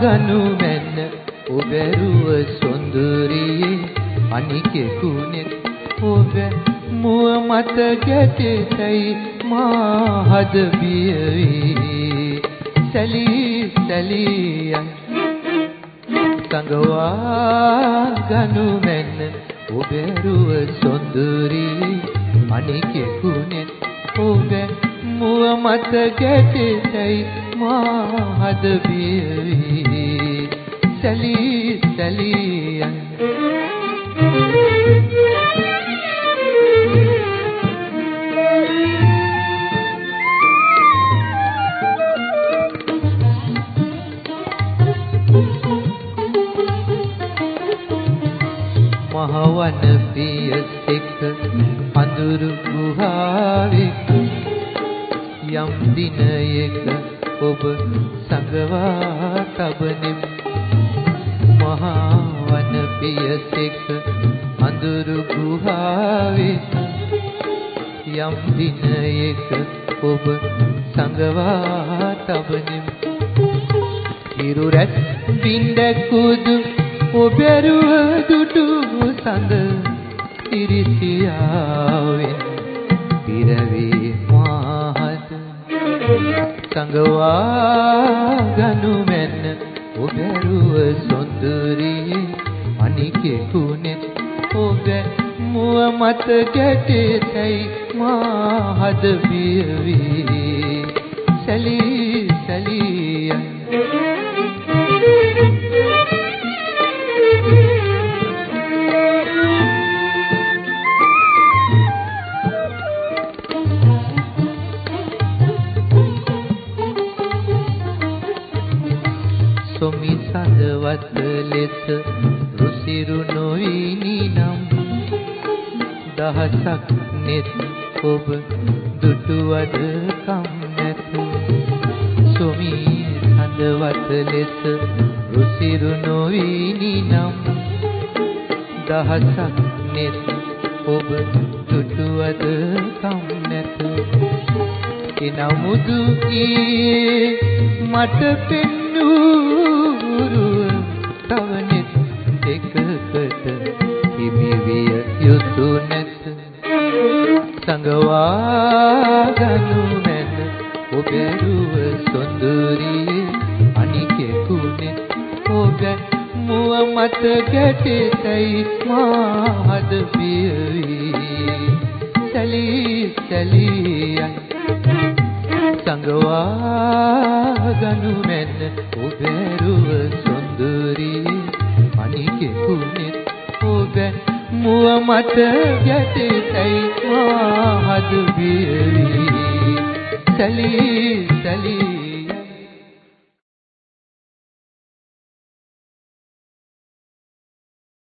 ගනු මැන්න ඔබරුව සොඳුරියේ අනිකෙකුනෙත් ඔබ මුව මත ගැටෙතයි මා හද බිය වී සැලී සැලී සංගවා ගනු මැන්න ඔබරුව සොඳුරියේ අනිකෙකුනෙත් ඔබ මුව මත ගැටෙතයි මා හද බිය වී සැලී සැලී මහවන පියසෙක අඳුරු ගුහාවෙක. යම් දිනයක ඔබ සංගවා තබනෙම් මහා වන පියසෙක අඳුරු ගුහාවෙක යම් දිනයක ඔබ සංගවා තබනෙම් ඉරු රැත් බින්ද කුදු ඔබරුව දුටු සඳ ඉරිසියාවෙන් පිරවී මාහත සංගවා ගනු මැන්න ඔබරුව සොඳුරියේ අනිකෙකුනෙත් ඔබ මුව මත ගැටෙතයි මා හද බිය වී සැලී සැලී සොමි සඳවත් ලෙස රුසිරු නොවිනි නම් දහසක් නෙත් ඔබ දුටුවද කම් නැතු. සොමි සඳවත් ලෙස රුසිරු නොවිනි නම් දහසක් නෙත් ඔබ දුටුවද කම් නැතු. එනමුදු ඊ මට පෙන්නූරුව සංගවා ගනු නැත ඔබරුව සොඳුරියේ අනිකෙකුනෙත් ඔබ මුව මත ගැටෙතයි මා හද බිය වී සැලී සැලී සංගවා ගනු මැන්න ඔබරුව සොඳුරියේ අනිකෙකුනෙත් ඔබ මුව මත ගැටෙතයි මා හද බිය වී සැලී